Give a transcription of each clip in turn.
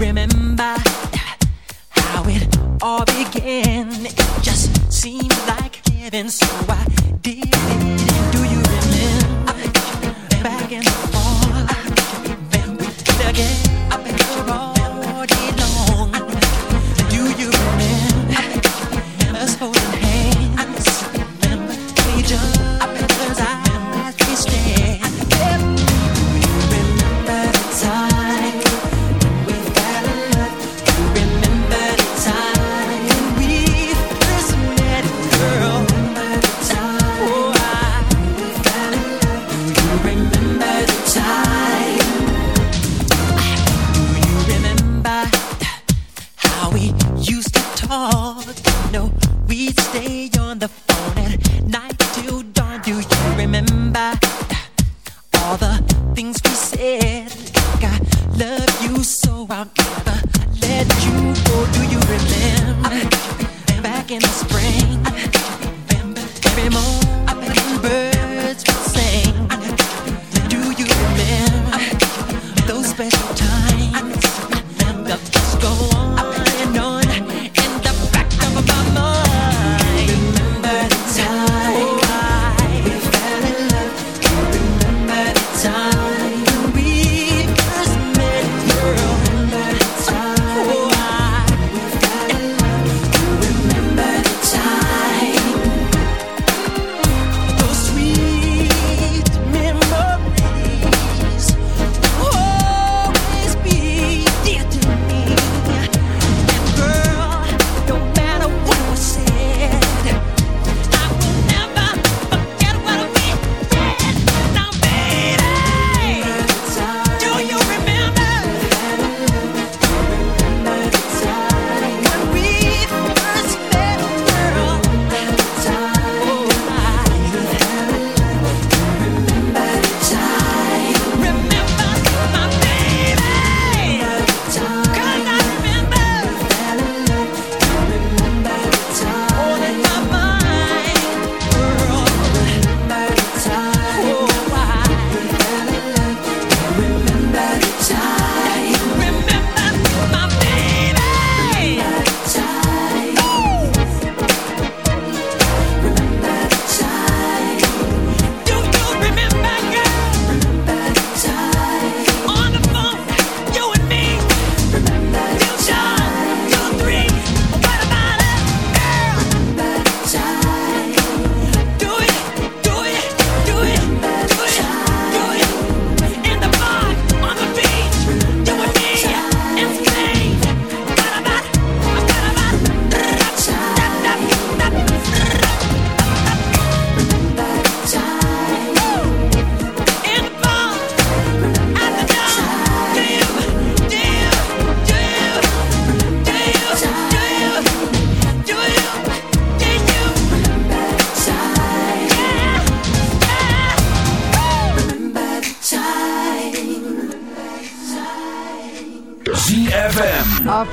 remember how it all began. It just seemed like heaven, so I did. Do you remember? Back and forth, then we did again.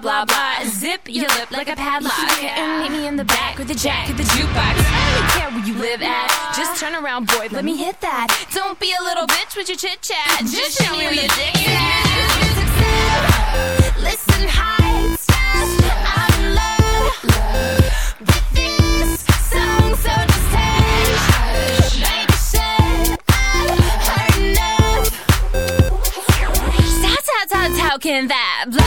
blah blah blah. Zip your lip like a padlock. Yeah. Meet me in the back with the jack of the jukebox. I don't care where you live at. Just turn around, boy. Let me hit that. Don't be a little bitch with your chit chat. Just show me where your dick is. Listen high, I'm in love this so I how can that?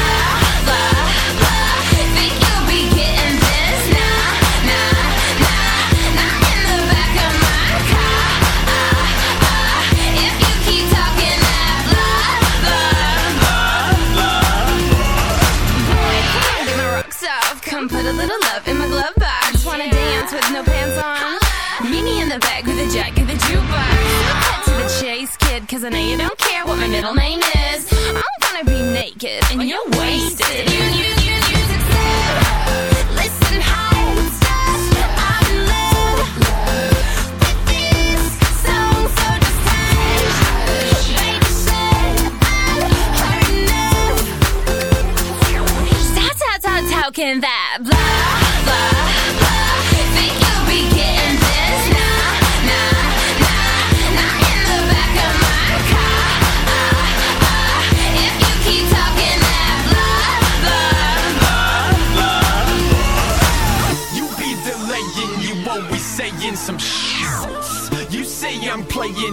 cause I know you don't care what my middle name is. I'm gonna be naked and well, you're wasted. You, you, you, you, you, Listen that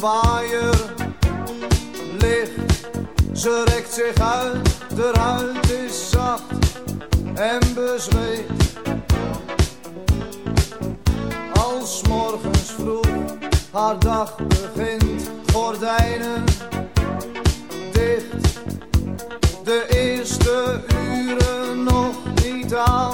waaier ligt. Ze rekt zich uit, de huid is zacht en bezweet. Als morgens vroeg haar dag begint, gordijnen dicht. De eerste uren nog niet aan.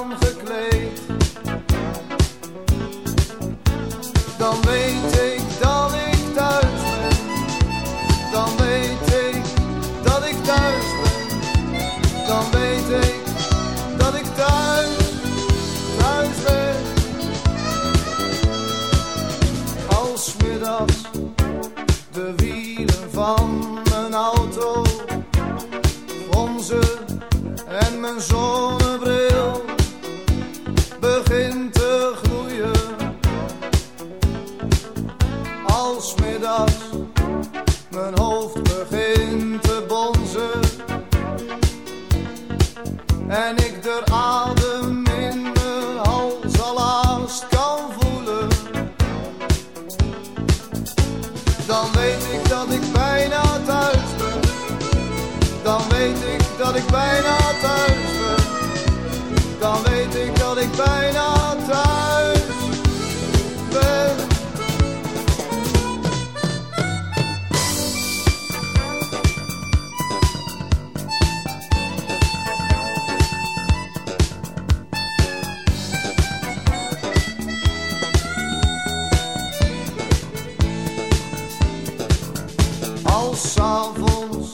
s'avonds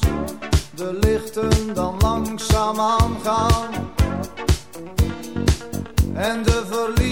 de lichten dan langzaam aangaan. En de verliezen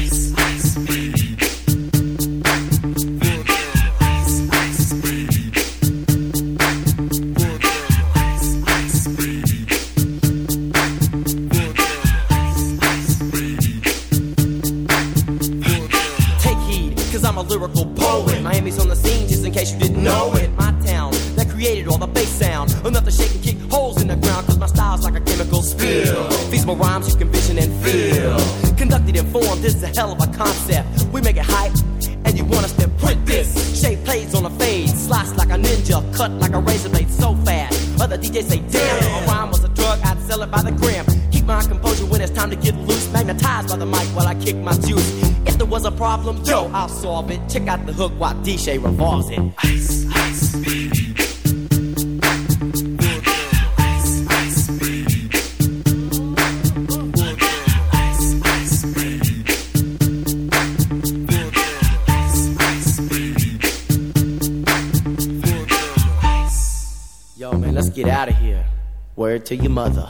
Miami's on the scene, just in case you didn't know it. My town that created all the bass sound. Enough to shake and kick holes in the ground, cause my style's like a chemical spill. Feasible rhymes you can vision and feel. Conducted in form, this is a hell of a concept. I'll solve it. Check out the hook while DJ revolves it. Ice, ice, baby. Yo, man, let's get out of here. Word to your mother.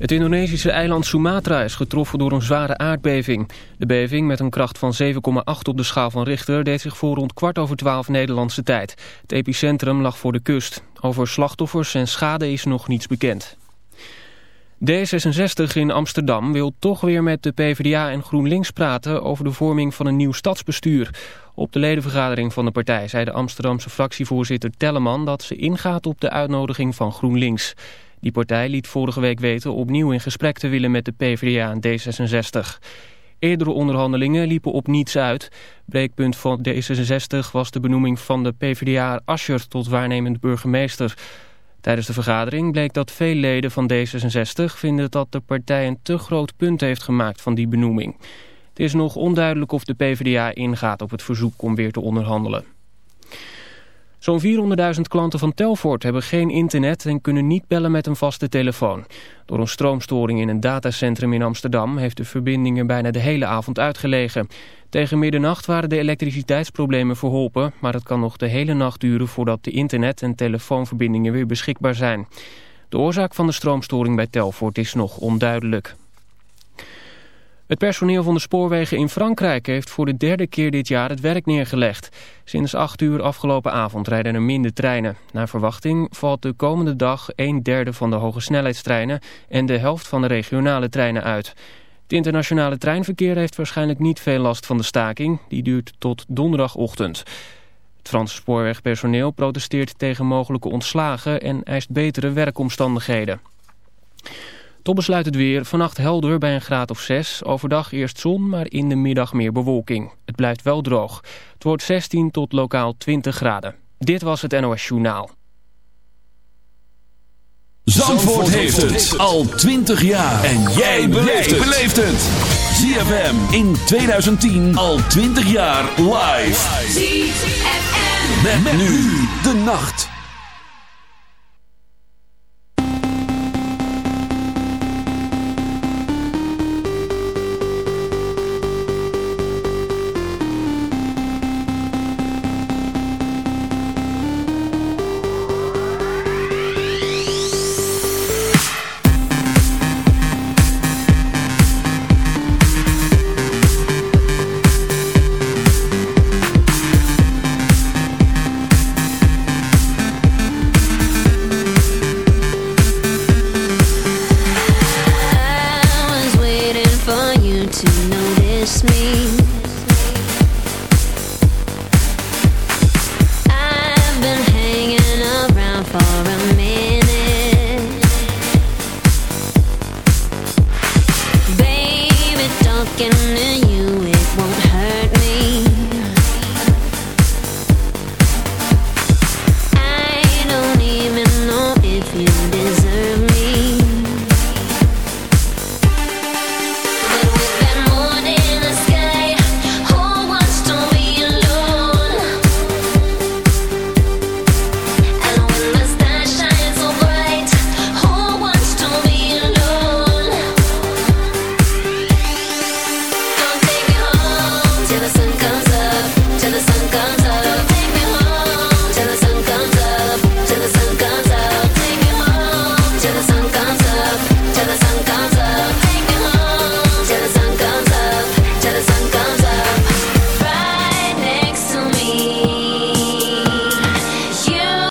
Het Indonesische eiland Sumatra is getroffen door een zware aardbeving. De beving met een kracht van 7,8 op de schaal van Richter... deed zich voor rond kwart over twaalf Nederlandse tijd. Het epicentrum lag voor de kust. Over slachtoffers en schade is nog niets bekend. D66 in Amsterdam wil toch weer met de PvdA en GroenLinks praten over de vorming van een nieuw stadsbestuur. Op de ledenvergadering van de partij zei de Amsterdamse fractievoorzitter Telleman dat ze ingaat op de uitnodiging van GroenLinks. Die partij liet vorige week weten opnieuw in gesprek te willen met de PvdA en D66. Eerdere onderhandelingen liepen op niets uit. Breekpunt van D66 was de benoeming van de PvdA Ascher tot waarnemend burgemeester. Tijdens de vergadering bleek dat veel leden van D66 vinden dat de partij een te groot punt heeft gemaakt van die benoeming. Het is nog onduidelijk of de PvdA ingaat op het verzoek om weer te onderhandelen. Zo'n 400.000 klanten van Telfort hebben geen internet en kunnen niet bellen met een vaste telefoon. Door een stroomstoring in een datacentrum in Amsterdam heeft de verbindingen bijna de hele avond uitgelegen. Tegen middernacht waren de elektriciteitsproblemen verholpen, maar het kan nog de hele nacht duren voordat de internet- en telefoonverbindingen weer beschikbaar zijn. De oorzaak van de stroomstoring bij Telfort is nog onduidelijk. Het personeel van de spoorwegen in Frankrijk heeft voor de derde keer dit jaar het werk neergelegd. Sinds 8 uur afgelopen avond rijden er minder treinen. Naar verwachting valt de komende dag een derde van de hoge snelheidstreinen en de helft van de regionale treinen uit. Het internationale treinverkeer heeft waarschijnlijk niet veel last van de staking. Die duurt tot donderdagochtend. Het Franse spoorwegpersoneel protesteert tegen mogelijke ontslagen en eist betere werkomstandigheden. Tot besluit het weer. Vannacht helder bij een graad of 6. Overdag eerst zon, maar in de middag meer bewolking. Het blijft wel droog. Het wordt 16 tot lokaal 20 graden. Dit was het NOS Journaal. Zandvoort, heeft het al 20 jaar. En jij beleeft het. ZFM in 2010 al 20 jaar live. ZFM. Met, nu de nacht.